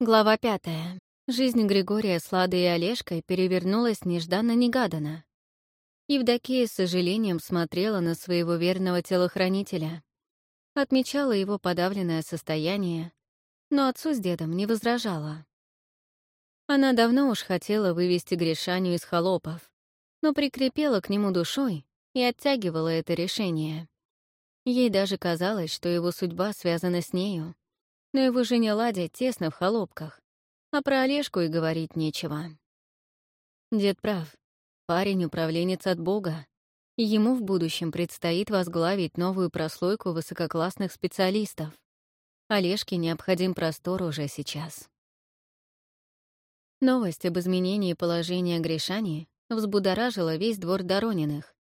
Глава пятая. Жизнь Григория с и Олежкой перевернулась нежданно-негаданно. Евдокия с сожалением смотрела на своего верного телохранителя. Отмечала его подавленное состояние, но отцу с дедом не возражала. Она давно уж хотела вывести Гришаню из холопов, но прикрепила к нему душой и оттягивала это решение. Ей даже казалось, что его судьба связана с нею, но его жене Ладе тесно в холопках, а про Олежку и говорить нечего. Дед прав. Парень — управленец от Бога, и ему в будущем предстоит возглавить новую прослойку высококлассных специалистов. Олежке необходим простор уже сейчас. Новость об изменении положения Гришани взбудоражила весь двор Дорониных,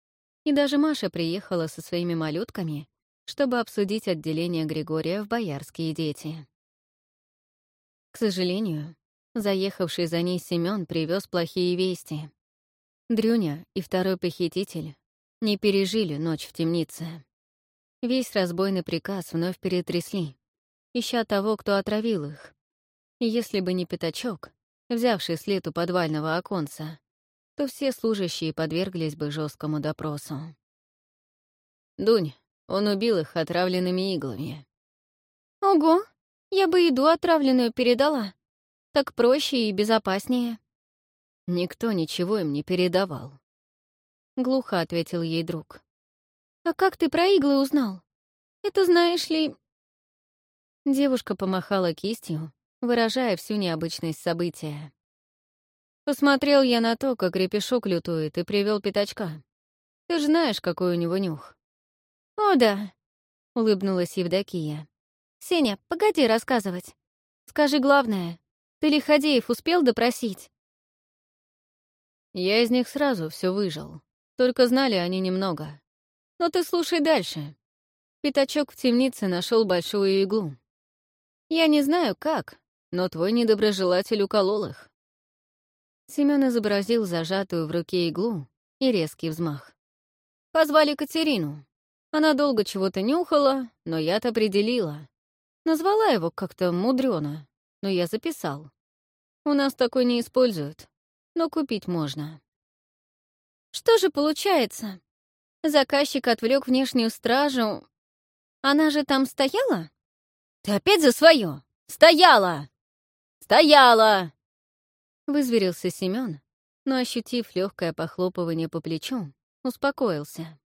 и даже Маша приехала со своими малютками, чтобы обсудить отделение Григория в «Боярские дети». К сожалению, заехавший за ней Семён привез плохие вести. Дрюня и второй похититель не пережили ночь в темнице. Весь разбойный приказ вновь перетрясли, ища того, кто отравил их. И если бы не пятачок, взявший след у подвального оконца, то все служащие подверглись бы жесткому допросу. «Дунь, он убил их отравленными иглами». «Ого, я бы еду отравленную передала. Так проще и безопаснее». «Никто ничего им не передавал», — глухо ответил ей друг. «А как ты про иглы узнал? Это, знаешь ли...» Девушка помахала кистью, выражая всю необычность события. Посмотрел я на то, как репешок лютует, и привел пятачка. Ты же знаешь, какой у него нюх. «О, да», — улыбнулась Евдокия. «Сеня, погоди рассказывать. Скажи главное, ты Лиходеев успел допросить?» Я из них сразу все выжил. Только знали они немного. Но ты слушай дальше. Пятачок в темнице нашел большую иглу. Я не знаю, как, но твой недоброжелатель уколол их. Семён изобразил зажатую в руке иглу и резкий взмах. Позвали Катерину. Она долго чего-то нюхала, но я-то определила. Назвала его как-то мудрёно, но я записал. У нас такой не используют, но купить можно. Что же получается? Заказчик отвлек внешнюю стражу. Она же там стояла? Ты опять за свое? Стояла! Стояла! Вызверился Семён, но, ощутив легкое похлопывание по плечу, успокоился.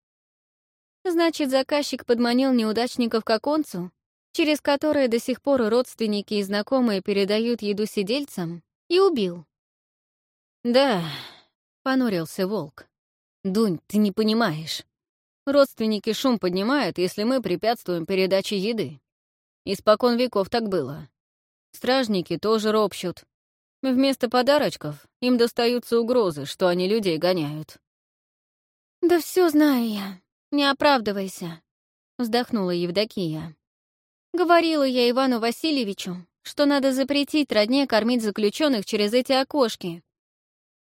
Значит, заказчик подманил неудачников к оконцу, через которое до сих пор родственники и знакомые передают еду сидельцам, и убил. «Да», — понурился волк. «Дунь, ты не понимаешь. Родственники шум поднимают, если мы препятствуем передаче еды. Испокон веков так было. Стражники тоже ропщут. Вместо подарочков им достаются угрозы, что они людей гоняют. «Да все знаю я. Не оправдывайся», — вздохнула Евдокия. «Говорила я Ивану Васильевичу, что надо запретить родне кормить заключенных через эти окошки.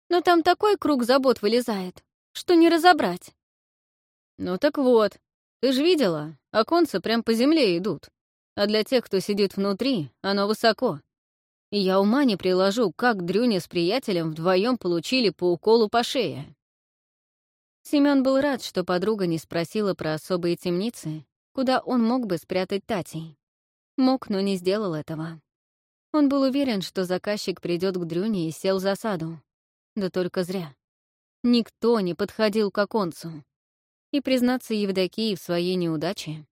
Но там такой круг забот вылезает, что не разобрать». «Ну так вот, ты ж видела, оконцы прям по земле идут, а для тех, кто сидит внутри, оно высоко. И я ума не приложу, как Дрюня с приятелем вдвоем получили по уколу по шее. Семён был рад, что подруга не спросила про особые темницы, куда он мог бы спрятать Татей. Мог, но не сделал этого. Он был уверен, что заказчик придет к Дрюне и сел в засаду. Да только зря. Никто не подходил к оконцу. И признаться Евдокии в своей неудаче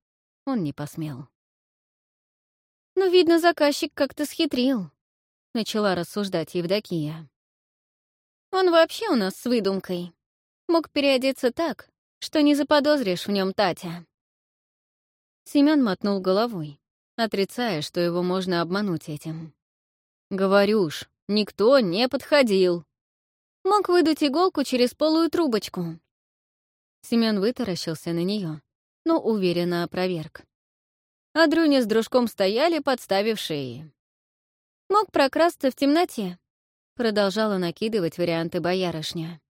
он не посмел. «Ну, видно, заказчик как-то схитрил», начала рассуждать Евдокия. Он вообще у нас с выдумкой. Мог переодеться так, что не заподозришь в нем Татя. Семён мотнул головой, отрицая, что его можно обмануть этим. «Говорю ж, никто не подходил». Мог выдуть иголку через полую трубочку. Семён вытаращился на нее, но уверенно опроверг. А Дрюня с дружком стояли, подставив шеи. Мог прокрасться в темноте. Продолжала накидывать варианты боярышня.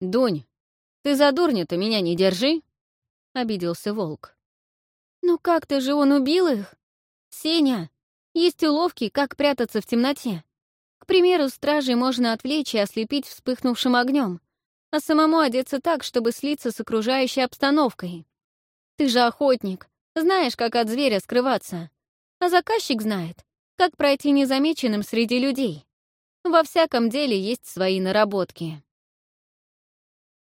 «Дунь, ты за дурня-то меня не держи!» — обиделся волк. «Ну как-то же он убил их! Сеня, Есть уловки, как прятаться в темноте. К примеру, стражей можно отвлечь и ослепить вспыхнувшим огнем, а самому одеться так, чтобы слиться с окружающей обстановкой. Ты же охотник, знаешь, как от зверя скрываться. А заказчик знает, как пройти незамеченным среди людей. Во всяком деле есть свои наработки.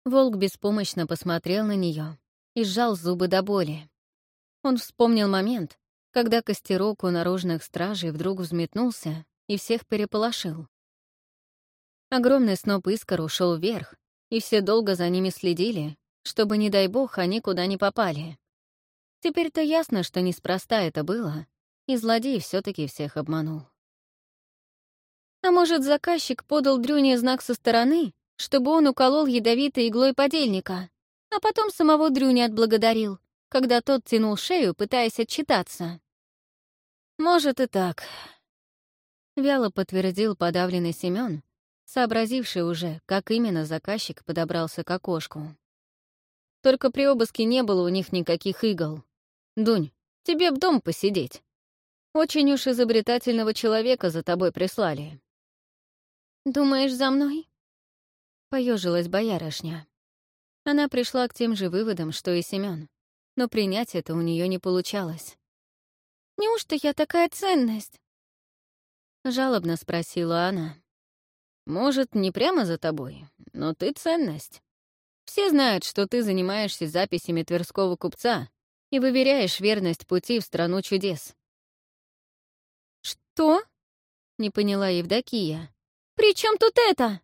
Волк беспомощно посмотрел на нее и сжал зубы до боли. Он вспомнил момент, когда костерок у наружных стражей вдруг взметнулся и всех переполошил. Огромный сноп искр ушел вверх, и все долго за ними следили, чтобы, не дай бог, они куда не попали. Теперь-то ясно, что неспроста это было, и злодей все таки всех обманул. А может, заказчик подал Дрюне знак со стороны, чтобы он уколол ядовитой иглой подельника, а потом самого Дрюни отблагодарил, когда тот тянул шею, пытаясь отчитаться. «Может и так», — вяло подтвердил подавленный Семён, сообразивший уже, как именно заказчик подобрался к окошку. Только при обыске не было у них никаких игл. «Дунь, тебе в дом посидеть. Очень уж изобретательного человека за тобой прислали». «Думаешь, за мной?» Поежилась боярышня. Она пришла к тем же выводам, что и Семён, но принять это у нее не получалось. «Неужто я такая ценность?» Жалобно спросила она. «Может, не прямо за тобой, но ты ценность. Все знают, что ты занимаешься записями Тверского купца и выверяешь верность пути в страну чудес». «Что?» — не поняла Евдокия. «При чем тут это?»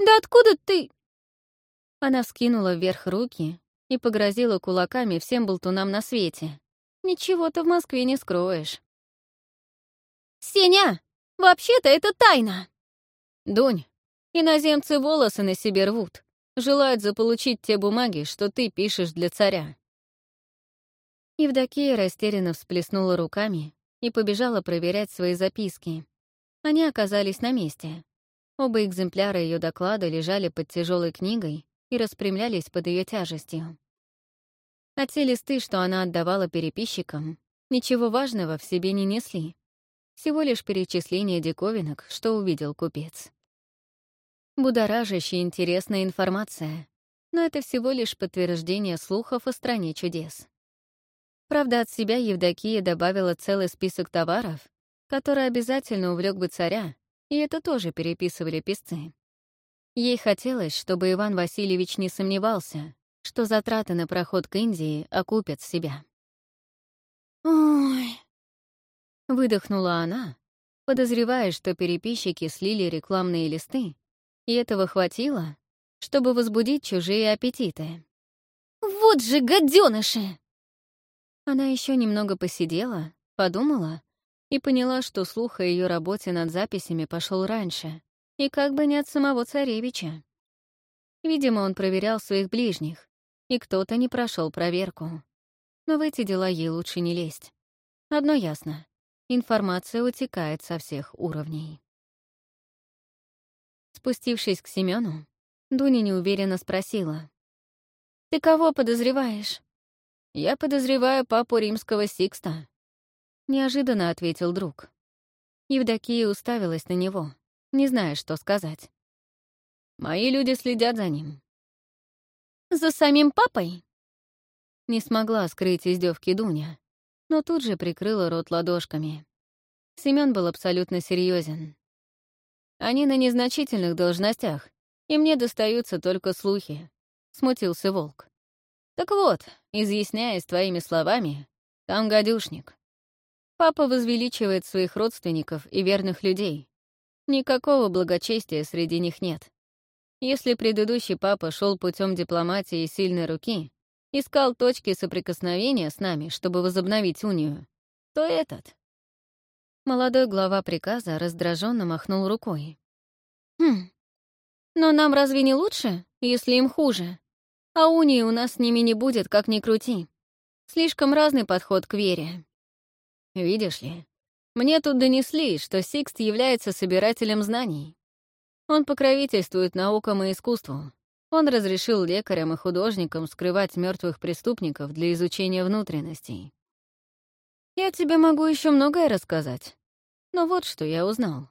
«Да откуда ты...» Она вскинула вверх руки и погрозила кулаками всем болтунам на свете. Ничего-то в Москве не скроешь. «Сеня, вообще-то это тайна!» «Дунь, иноземцы волосы на себе рвут, желают заполучить те бумаги, что ты пишешь для царя». Евдокия растерянно всплеснула руками и побежала проверять свои записки. Они оказались на месте. Оба экземпляра ее доклада лежали под тяжелой книгой и распрямлялись под ее тяжестью. А те листы, что она отдавала переписчикам, ничего важного в себе не несли. Всего лишь перечисление диковинок, что увидел купец. Будоражащая интересная информация, но это всего лишь подтверждение слухов о стране чудес. Правда, от себя Евдокия добавила целый список товаров, который обязательно увлек бы царя, и это тоже переписывали писцы. Ей хотелось, чтобы Иван Васильевич не сомневался, что затраты на проход к Индии окупят себя. «Ой...» — выдохнула она, подозревая, что переписчики слили рекламные листы, и этого хватило, чтобы возбудить чужие аппетиты. «Вот же гаденыши!» Она еще немного посидела, подумала и поняла, что слух о ее работе над записями пошел раньше, и как бы не от самого царевича. Видимо, он проверял своих ближних, и кто-то не прошел проверку. Но в эти дела ей лучше не лезть. Одно ясно — информация утекает со всех уровней. Спустившись к Семену, Дуня неуверенно спросила. «Ты кого подозреваешь?» «Я подозреваю папу римского Сикста», неожиданно ответил друг. Евдокия уставилась на него, не зная, что сказать. «Мои люди следят за ним». «За самим папой?» Не смогла скрыть издевки Дуня, но тут же прикрыла рот ладошками. Семён был абсолютно серьезен. «Они на незначительных должностях, и мне достаются только слухи», — смутился Волк. «Так вот, изъясняясь твоими словами, там гадюшник. Папа возвеличивает своих родственников и верных людей. Никакого благочестия среди них нет. Если предыдущий папа шел путем дипломатии и сильной руки, искал точки соприкосновения с нами, чтобы возобновить унию, то этот. Молодой глава приказа раздраженно махнул рукой. «Хм, но нам разве не лучше, если им хуже? А унии у нас с ними не будет, как ни крути. Слишком разный подход к вере. Видишь ли, мне тут донесли, что Сикст является собирателем знаний. Он покровительствует наукам и искусству. Он разрешил лекарям и художникам скрывать мертвых преступников для изучения внутренностей. Я тебе могу еще многое рассказать, Но вот что я узнал.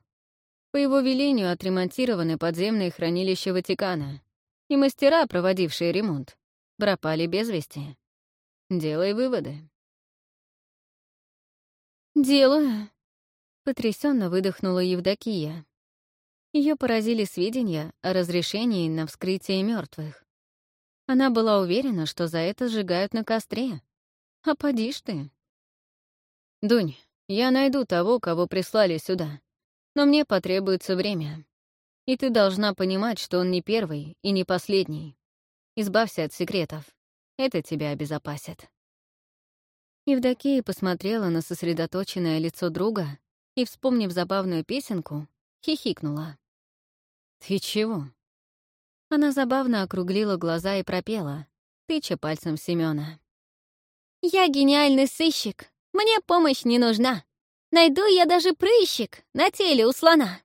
По его велению отремонтированы подземные хранилища Ватикана, и мастера, проводившие ремонт, пропали без вести. Делай выводы. «Делаю», — потрясенно выдохнула Евдокия. Ее поразили сведения о разрешении на вскрытие мертвых. Она была уверена, что за это сжигают на костре. А поди ж ты. «Дунь, я найду того, кого прислали сюда, но мне потребуется время. И ты должна понимать, что он не первый и не последний. Избавься от секретов. Это тебя обезопасит». Евдокия посмотрела на сосредоточенное лицо друга и, вспомнив забавную песенку, хихикнула. «Ты чего?» Она забавно округлила глаза и пропела, тыча пальцем Семёна. «Я гениальный сыщик, мне помощь не нужна. Найду я даже прыщик на теле у слона».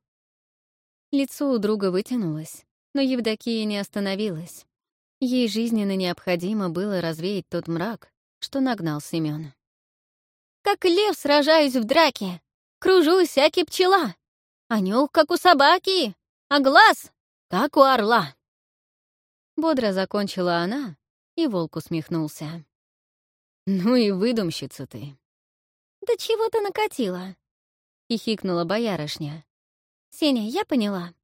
Лицо у друга вытянулось, но Евдокия не остановилась. Ей жизненно необходимо было развеять тот мрак, что нагнал Семён. «Как лев сражаюсь в драке, кружусь, всякий пчела, а нюх, как у собаки, а глаз, как у орла». Бодро закончила она, и волк усмехнулся. «Ну и выдумщица ты». «Да чего ты накатила?» — хихикнула боярышня. «Сеня, я поняла.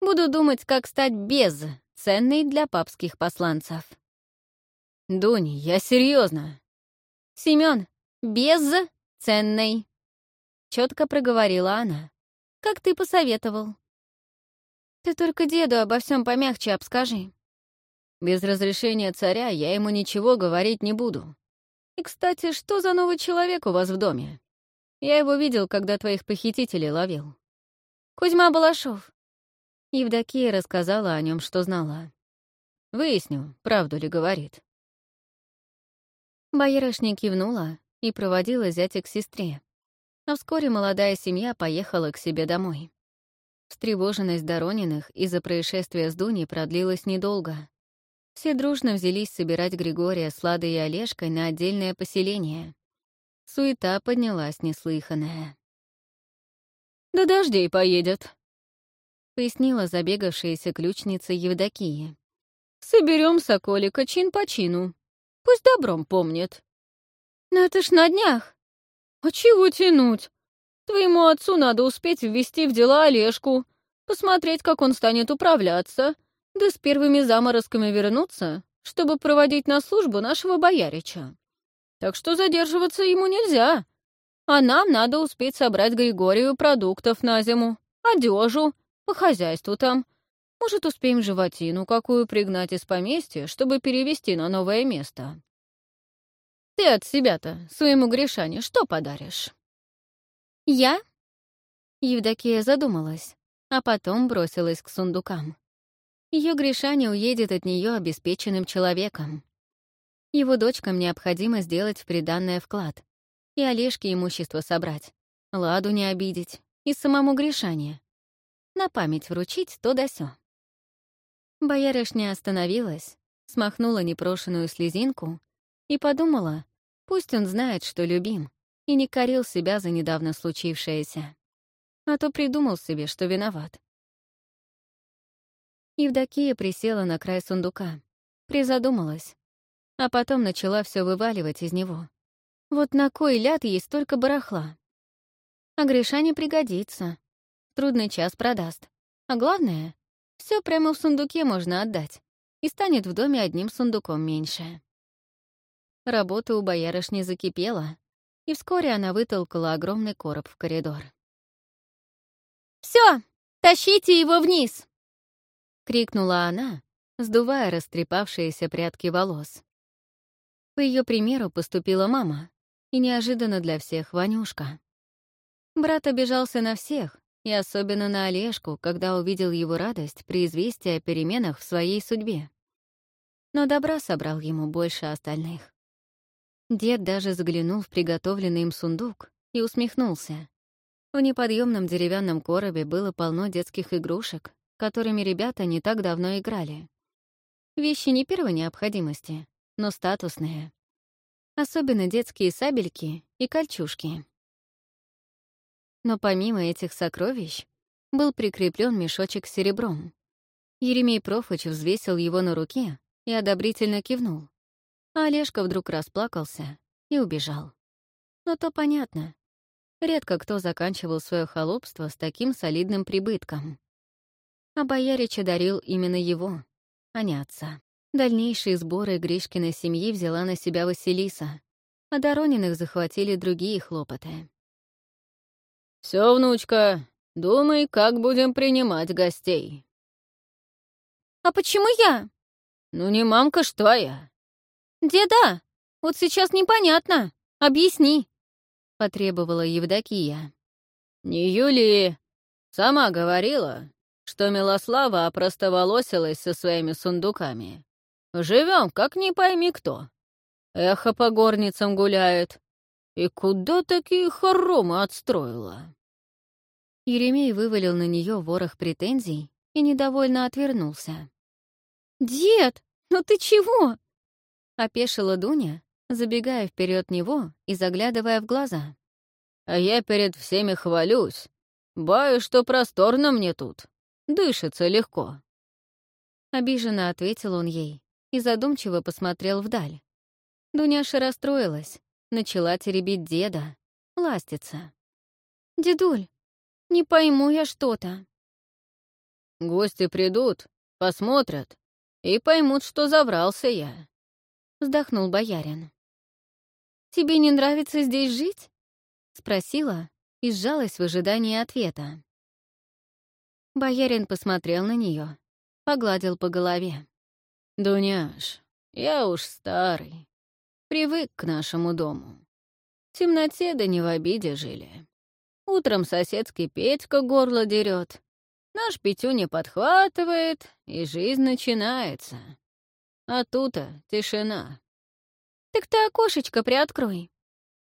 Буду думать, как стать без ценной для папских посланцев». «Дунь, я серьезно. «Семён, без ценной», — четко проговорила она. «Как ты посоветовал». «Ты только деду обо всем помягче обскажи». «Без разрешения царя я ему ничего говорить не буду. И, кстати, что за новый человек у вас в доме? Я его видел, когда твоих похитителей ловил». «Кузьма Балашов». Евдокия рассказала о нем, что знала. «Выясню, правду ли говорит». Боярышня кивнула и проводила зятя к сестре. А вскоре молодая семья поехала к себе домой. Встревоженность Дорониных из-за происшествия с Дуней продлилась недолго. Все дружно взялись собирать Григория с Ладой и Олежкой на отдельное поселение. Суета поднялась неслыханная. «Да дождей поедет», — пояснила забегавшаяся ключница Евдокия. «Соберем соколика чин по чину. Пусть добром помнит». «Но это ж на днях». «А чего тянуть? Твоему отцу надо успеть ввести в дела Олежку, посмотреть, как он станет управляться, да с первыми заморозками вернуться, чтобы проводить на службу нашего боярича. Так что задерживаться ему нельзя. А нам надо успеть собрать Григорию продуктов на зиму, одежу, по хозяйству там. Может, успеем животину какую пригнать из поместья, чтобы перевести на новое место. Ты от себя-то своему Гришане что подаришь? Я? Евдокия задумалась, а потом бросилась к сундукам. Ее Гришаня уедет от нее обеспеченным человеком. Его дочкам необходимо сделать в приданное вклад и Олежке имущество собрать, Ладу не обидеть и самому Гришане. На память вручить то да сё. Боярышня остановилась, смахнула непрошенную слезинку и подумала, пусть он знает, что любим, и не корил себя за недавно случившееся. А то придумал себе, что виноват. Евдокия присела на край сундука, призадумалась, а потом начала все вываливать из него. Вот на кой ляд ей столько барахла? А Гриша не пригодится. Трудный час продаст. А главное, все прямо в сундуке можно отдать, и станет в доме одним сундуком меньше. Работа у боярышни закипела, и вскоре она вытолкала огромный короб в коридор. «Все, тащите его вниз!» — крикнула она, сдувая растрепавшиеся прядки волос. По ее примеру поступила мама, и неожиданно для всех Ванюшка. Брат обижался на всех, и особенно на Олежку, когда увидел его радость при известии о переменах в своей судьбе. Но добра собрал ему больше остальных. Дед даже заглянул в приготовленный им сундук и усмехнулся. В неподъемном деревянном коробе было полно детских игрушек, которыми ребята не так давно играли. Вещи не первой необходимости, но статусные. Особенно детские сабельки и кольчужки. Но помимо этих сокровищ был прикреплен мешочек с серебром. Еремей Профыч взвесил его на руке и одобрительно кивнул. А Олежка вдруг расплакался и убежал. Но то понятно. Редко кто заканчивал свое холопство с таким солидным прибытком. А боярич одарил именно его, а не отца. Дальнейшие сборы Гришкиной семьи взяла на себя Василиса, а Дорониных захватили другие хлопоты. Все, внучка, думай, как будем принимать гостей». «А почему я?» «Ну не мамка ж твоя». «Деда, вот сейчас непонятно. Объясни», — потребовала Евдокия. «Не Юлии. Сама говорила, что Милослава опростоволосилась со своими сундуками. Живем, как не пойми кто. Эхо по горницам гуляет. И куда такие хоромы отстроила?» Еремей вывалил на нее ворох претензий и недовольно отвернулся. «Дед, ну ты чего?» — опешила Дуня, забегая вперед него и заглядывая в глаза. «А я перед всеми хвалюсь. Баю, что просторно мне тут. Дышится легко». Обиженно ответил он ей и задумчиво посмотрел вдаль. Дуняша расстроилась, начала теребить деда, ластиться. «Дедуль, не пойму я что-то». «Гости придут, посмотрят и поймут, что заврался я», — вздохнул боярин. «Тебе не нравится здесь жить?» — спросила и сжалась в ожидании ответа. Боярин посмотрел на нее, погладил по голове. «Дуняш, я уж старый, привык к нашему дому. В темноте да не в обиде жили. Утром соседский Петька горло дерет, наш Петюня подхватывает, и жизнь начинается. А тут-то тишина. «Так ты окошечко приоткрой».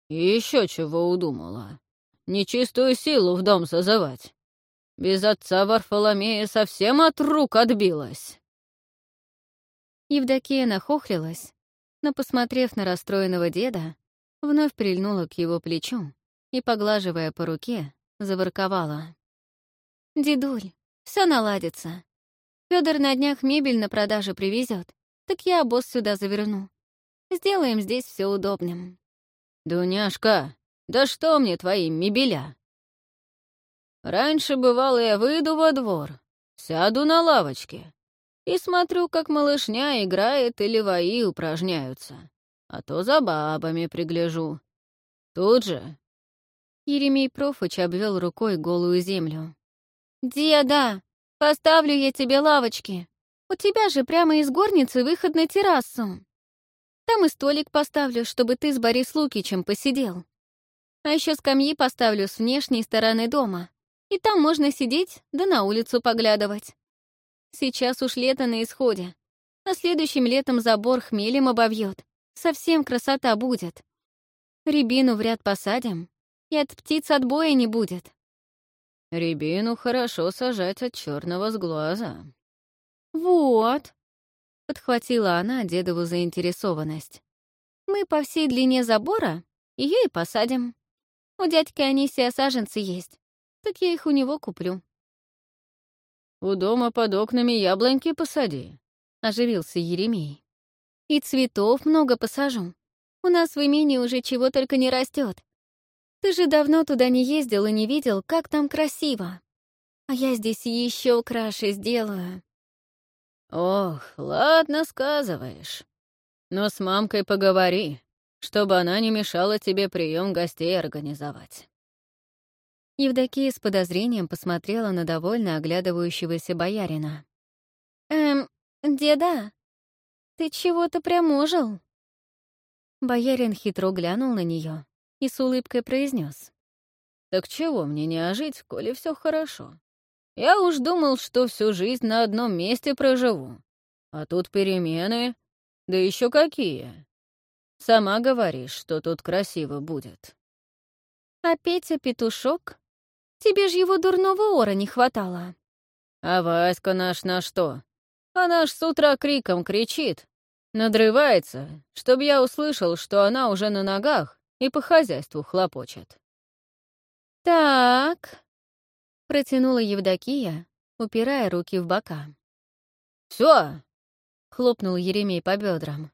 еще чего удумала. Нечистую силу в дом созывать. Без отца Варфоломея совсем от рук отбилась. Евдокия нахохлилась, но, посмотрев на расстроенного деда, вновь прильнула к его плечу и, поглаживая по руке, заворковала. «Дедуль, все наладится. Федор на днях мебель на продажу привезет, так я обоз сюда заверну. Сделаем здесь все удобным». «Дуняшка, да что мне твои мебеля?» «Раньше, бывало, я выйду во двор, сяду на лавочке, и смотрю, как малышня играет или вои упражняются. А то за бабами пригляжу. Тут же...» Еремей Профыч обвел рукой голую землю. «Деда, поставлю я тебе лавочки. У тебя же прямо из горницы выход на террасу. Там и столик поставлю, чтобы ты с Борис Лукичем посидел. А еще скамьи поставлю с внешней стороны дома. И там можно сидеть, да на улицу поглядывать. Сейчас уж лето на исходе, а следующим летом забор хмелем обовьет. Совсем красота будет. Рябину в ряд посадим, и от птиц отбоя не будет. Рябину хорошо сажать от черного сглаза. Вот, подхватила она дедову заинтересованность. Мы по всей длине забора ее и посадим. У дядьки Анисия саженцы есть, так я их у него куплю. «У дома под окнами яблоньки посади», — оживился Еремей. «И цветов много посажу. У нас в имении уже чего только не растет. Ты же давно туда не ездил и не видел, как там красиво. А я здесь еще краше сделаю». «Ох, ладно, сказываешь. Но с мамкой поговори, чтобы она не мешала тебе прием гостей организовать». Евдокия с подозрением посмотрела на довольно оглядывающегося боярина. «Эм, деда, ты чего-то пряможил?» Боярин хитро глянул на нее и с улыбкой произнес: «Так чего мне не ожить, коли все хорошо? Я уж думал, что всю жизнь на одном месте проживу. А тут перемены, да еще какие. Сама говоришь, что тут красиво будет». «А Петя-петушок Тебе ж его дурного ора не хватало. А Васька наш на что? Она ж с утра криком кричит. Надрывается, чтоб я услышал, что она уже на ногах и по хозяйству хлопочет. «Так», — протянула Евдокия, упирая руки в бока. Все, хлопнул Еремей по бедрам.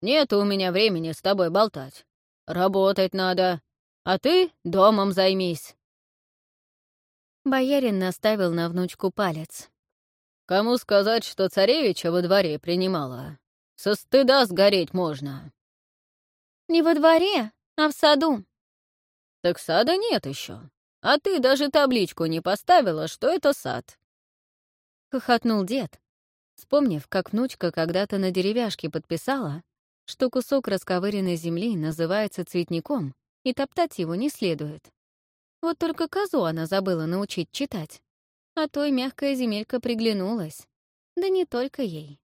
«Нет у меня времени с тобой болтать. Работать надо, а ты домом займись». Боярин наставил на внучку палец. «Кому сказать, что царевича во дворе принимала? Со стыда сгореть можно». «Не во дворе, а в саду». «Так сада нет еще. А ты даже табличку не поставила, что это сад». Хохотнул дед, вспомнив, как внучка когда-то на деревяшке подписала, что кусок расковыренной земли называется цветником, и топтать его не следует. Вот только козу она забыла научить читать, а той мягкая земелька приглянулась. Да не только ей.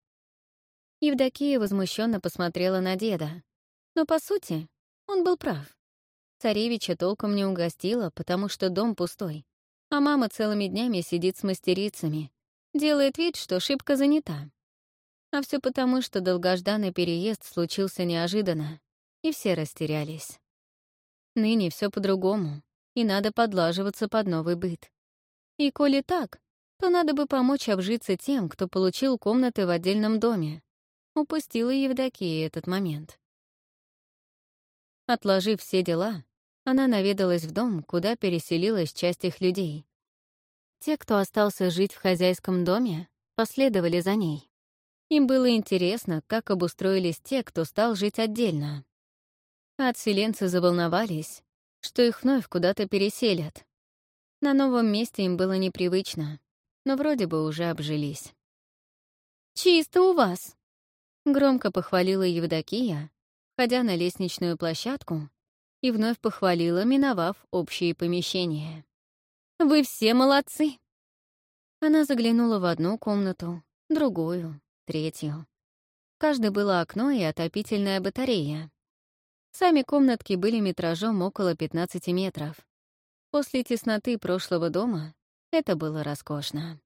Евдокия возмущенно посмотрела на деда. Но, по сути, он был прав. Царевича толком не угостила, потому что дом пустой, а мама целыми днями сидит с мастерицами, Делает вид, что шибко занята. А все потому, что долгожданный переезд случился неожиданно, и все растерялись. Ныне все по-другому, и надо подлаживаться под новый быт. И коли так, то надо бы помочь обжиться тем, кто получил комнаты в отдельном доме. Упустила Евдокия этот момент. Отложив все дела, она наведалась в дом, куда переселилась часть их людей, те, кто остался жить в хозяйском доме, последовали за ней. Им было интересно, как обустроились те, кто стал жить отдельно. отселенцы заволновались, что их вновь куда-то переселят. На новом месте им было непривычно, но вроде бы уже обжились. «Чисто у вас!» — громко похвалила Евдокия, ходя на лестничную площадку, и вновь похвалила, миновав общие помещения. Вы все молодцы!» Она заглянула в одну комнату, другую, третью. В каждой было окно и отопительная батарея. Сами комнатки были метражом около 15 метров. После тесноты прошлого дома это было роскошно.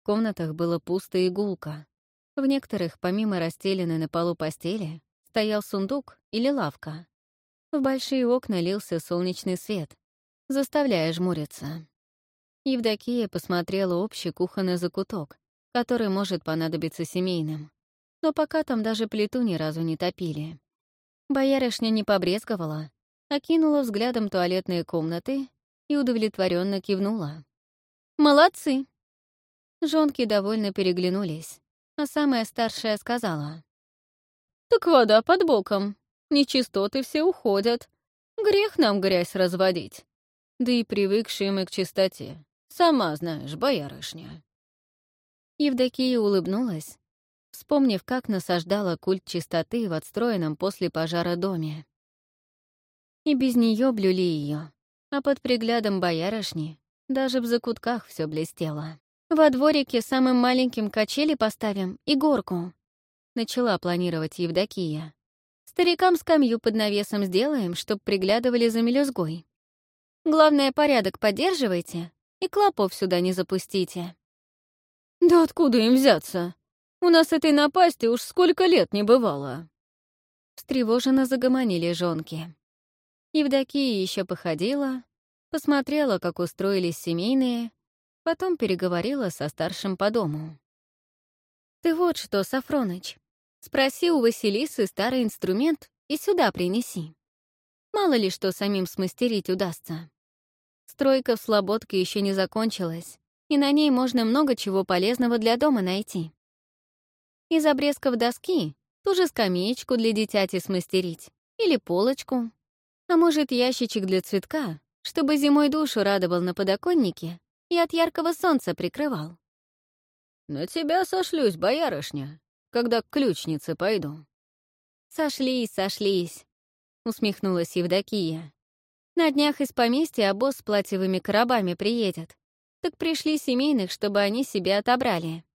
В комнатах было пусто и гулко. В некоторых, помимо расстеленной на полу постели, стоял сундук или лавка. В большие окна лился солнечный свет, заставляя жмуриться. Евдокия посмотрела общий кухонный закуток, который может понадобиться семейным. Но пока там даже плиту ни разу не топили. Боярышня не побрезговала, окинула взглядом туалетные комнаты и удовлетворенно кивнула. «Молодцы!» Жонки довольно переглянулись, а самая старшая сказала. «Так вода под боком. Нечистоты все уходят. Грех нам грязь разводить. Да и привыкшие мы к чистоте. Сама знаешь, боярышня». Евдокия улыбнулась, вспомнив, как насаждала культ чистоты в отстроенном после пожара доме. И без нее блюли ее, а под приглядом боярышни даже в закутках все блестело. «Во дворике самым маленьким качели поставим и горку», — начала планировать Евдокия. «Старикам скамью под навесом сделаем, чтоб приглядывали за мелюзгой. Главное, порядок поддерживайте и клопов сюда не запустите». «Да откуда им взяться? У нас этой напасти уж сколько лет не бывало». Встревоженно загомонили жонки. Евдокия еще походила, посмотрела, как устроились семейные, потом переговорила со старшим по дому. «Ты вот что, Сафроныч, спроси у Василисы старый инструмент и сюда принеси. Мало ли что самим смастерить удастся. Стройка в Слободке еще не закончилась, и на ней можно много чего полезного для дома найти. Из обрезков доски ту же скамеечку для дитяти смастерить или полочку, а может, ящичек для цветка, чтобы зимой душу радовал на подоконнике и от яркого солнца прикрывал. «На тебя сошлюсь, боярышня, когда к ключнице пойду». «Сошлись, сошлись», — усмехнулась Евдокия. На днях из поместья обоз с платьевыми коробами приедет. Так пришли семейных, чтобы они себе отобрали.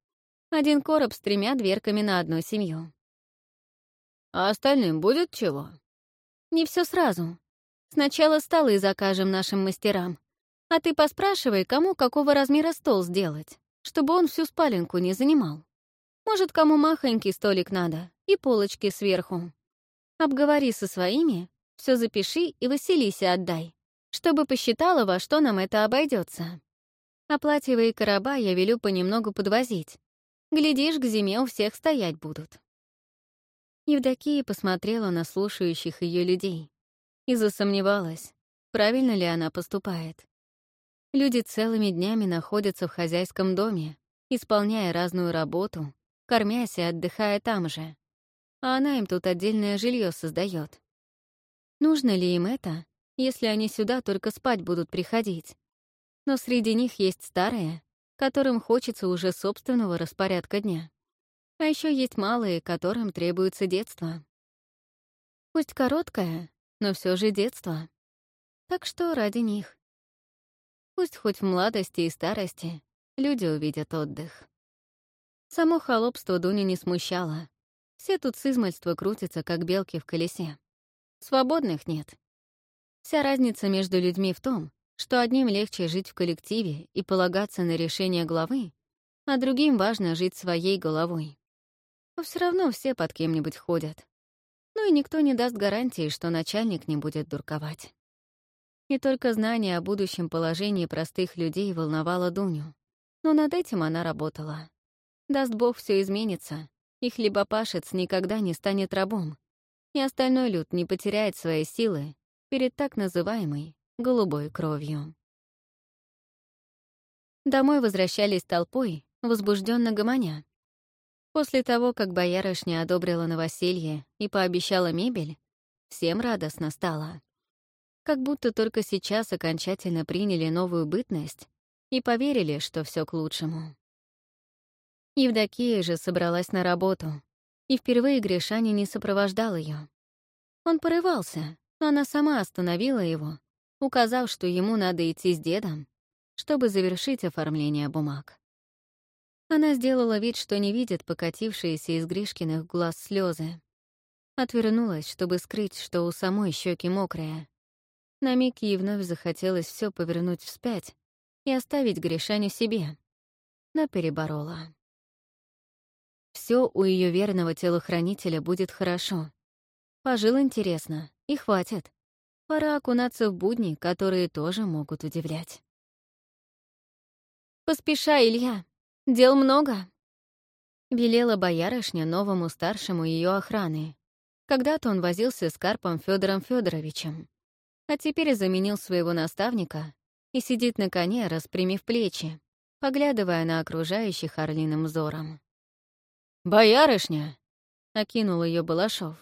Один короб с тремя дверками на одну семью. А остальным будет чего? Не все сразу. Сначала столы закажем нашим мастерам. А ты поспрашивай, кому какого размера стол сделать, чтобы он всю спаленку не занимал. Может, кому махонький столик надо и полочки сверху. Обговори со своими, все запиши и Василисе отдай. чтобы посчитала, во что нам это обойдется. А платьевые и короба я велю понемногу подвозить. Глядишь, к зиме у всех стоять будут. Евдокия посмотрела на слушающих ее людей и засомневалась, правильно ли она поступает. Люди целыми днями находятся в хозяйском доме, исполняя разную работу, кормясь и отдыхая там же. А она им тут отдельное жилье создает. Нужно ли им это, если они сюда только спать будут приходить? Но среди них есть старые, которым хочется уже собственного распорядка дня. А еще есть малые, которым требуется детство. Пусть короткое, но все же детство. Так что ради них. Пусть хоть в младости и старости люди увидят отдых. Само холопство Дуни не смущало. Все тут с измальства крутятся, как белки в колесе. Свободных нет. Вся разница между людьми в том, что одним легче жить в коллективе и полагаться на решение главы, а другим важно жить своей головой. Но все равно все под кем-нибудь ходят. Ну и никто не даст гарантии, что начальник не будет дурковать. И только знание о будущем положении простых людей волновало Дуню. Но над этим она работала. Даст Бог, все изменится, и хлебопашец никогда не станет рабом, и остальной люд не потеряет своей силы перед так называемой голубой кровью. Домой возвращались толпой, возбужденно гомоня. После того, как боярышня одобрила новоселье и пообещала мебель, всем радостно стало как будто только сейчас окончательно приняли новую бытность и поверили, что все к лучшему. Евдокия же собралась на работу, и впервые Гришаня не сопровождал ее. Он порывался, но она сама остановила его, указав, что ему надо идти с дедом, чтобы завершить оформление бумаг. Она сделала вид, что не видит покатившиеся из Гришкиных глаз слезы. Отвернулась, чтобы скрыть, что у самой щеки мокрые. На миг ей вновь захотелось все повернуть вспять и оставить Гришаню себе, но переборола. Все у ее верного телохранителя будет хорошо. Пожил интересно, и хватит. Пора окунаться в будни, которые тоже могут удивлять. «Поспешай, Илья, дел много», — велела боярышня новому старшему ее охраны. Когда-то он возился с Карпом Федором Федоровичем а теперь заменил своего наставника и сидит на коне, распрямив плечи, поглядывая на окружающих орлиным взором. «Боярышня!» — окинул ее Балашов.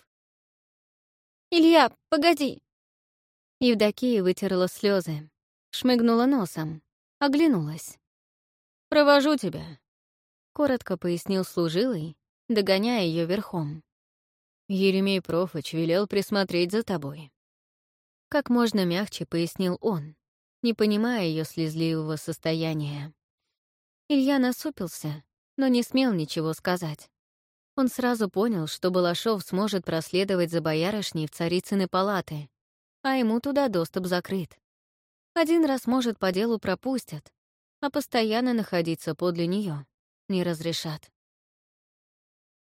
«Илья, погоди!» Евдокия вытерла слезы, шмыгнула носом, оглянулась. «Провожу тебя», — коротко пояснил служилый, догоняя ее верхом. Еремей Профыч велел присмотреть за тобой. Как можно мягче пояснил он, не понимая ее слезливого состояния. Илья насупился, но не смел ничего сказать. Он сразу понял, что Балашов сможет проследовать за боярышней в царицыны палаты, а ему туда доступ закрыт. Один раз, может, по делу пропустят, а постоянно находиться подле нее не разрешат.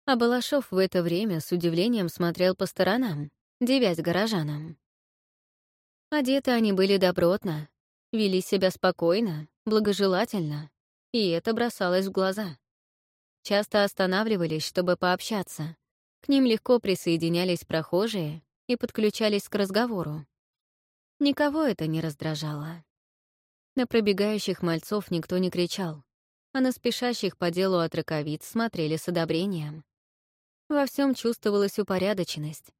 А Балашов в это время с удивлением смотрел по сторонам, девясь горожанам. Одеты они были добротно, вели себя спокойно, благожелательно, и это бросалось в глаза. Часто останавливались, чтобы пообщаться. К ним легко присоединялись прохожие и подключались к разговору. Никого это не раздражало. На пробегающих мальцов никто не кричал, а на спешащих по делу от раковиц смотрели с одобрением. Во всем чувствовалась упорядоченность.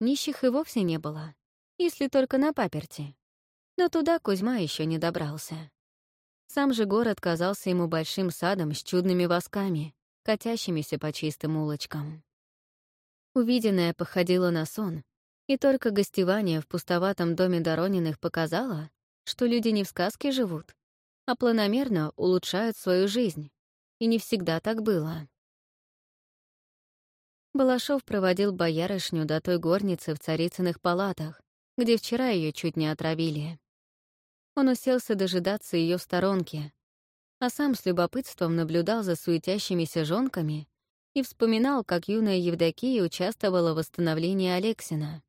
Нищих и вовсе не было если только на паперти. Но туда Кузьма еще не добрался. Сам же город казался ему большим садом с чудными восками, катящимися по чистым улочкам. Увиденное походило на сон, и только гостевание в пустоватом доме Дорониных показало, что люди не в сказке живут, а планомерно улучшают свою жизнь. И не всегда так было. Балашов проводил боярышню до той горницы в царицыных палатах, где вчера ее чуть не отравили. Он уселся дожидаться ее в сторонке, а сам с любопытством наблюдал за суетящимися жонками и вспоминал, как юная Евдокия участвовала в восстановлении Алексина.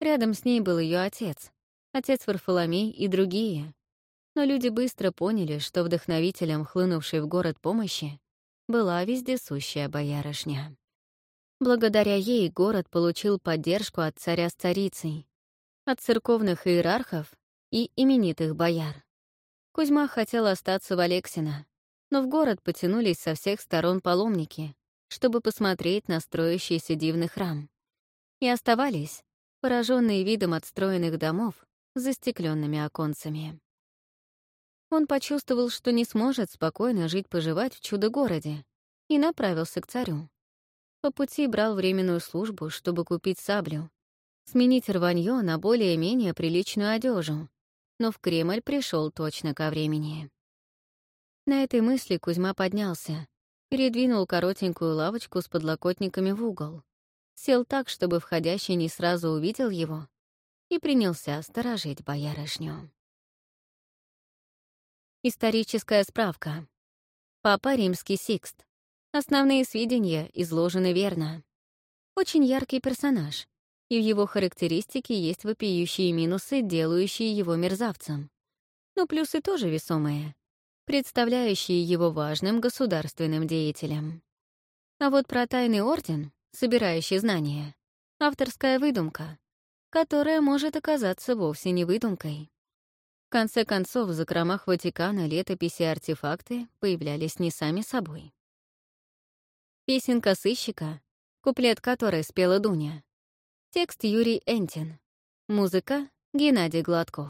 Рядом с ней был ее отец, отец Варфоломей и другие. Но люди быстро поняли, что вдохновителем хлынувшей в город помощи была вездесущая боярышня. Благодаря ей город получил поддержку от царя с царицей, от церковных иерархов и именитых бояр. Кузьма хотел остаться в Алексино, но в город потянулись со всех сторон паломники, чтобы посмотреть на строящийся дивный храм. И оставались, пораженные видом отстроенных домов с застекленными оконцами. Он почувствовал, что не сможет спокойно жить-поживать в чудо-городе, и направился к царю. По пути брал временную службу, чтобы купить саблю, сменить рванье на более-менее приличную одежу, но в Кремль пришел точно ко времени. На этой мысли Кузьма поднялся, передвинул коротенькую лавочку с подлокотниками в угол, сел так, чтобы входящий не сразу увидел его, и принялся сторожить боярышню. Историческая справка. Папа Римский Сикст. Основные сведения изложены верно. Очень яркий персонаж, и в его характеристике есть вопиющие минусы, делающие его мерзавцем. Но плюсы тоже весомые, представляющие его важным государственным деятелем. А вот про тайный орден, собирающий знания, авторская выдумка, которая может оказаться вовсе не выдумкой. В конце концов, в закромах Ватикана летописи и артефакты появлялись не сами собой. Песенка сыщика, куплет которой спела Дуня. Текст Юрий Энтин. Музыка — Геннадий Гладков.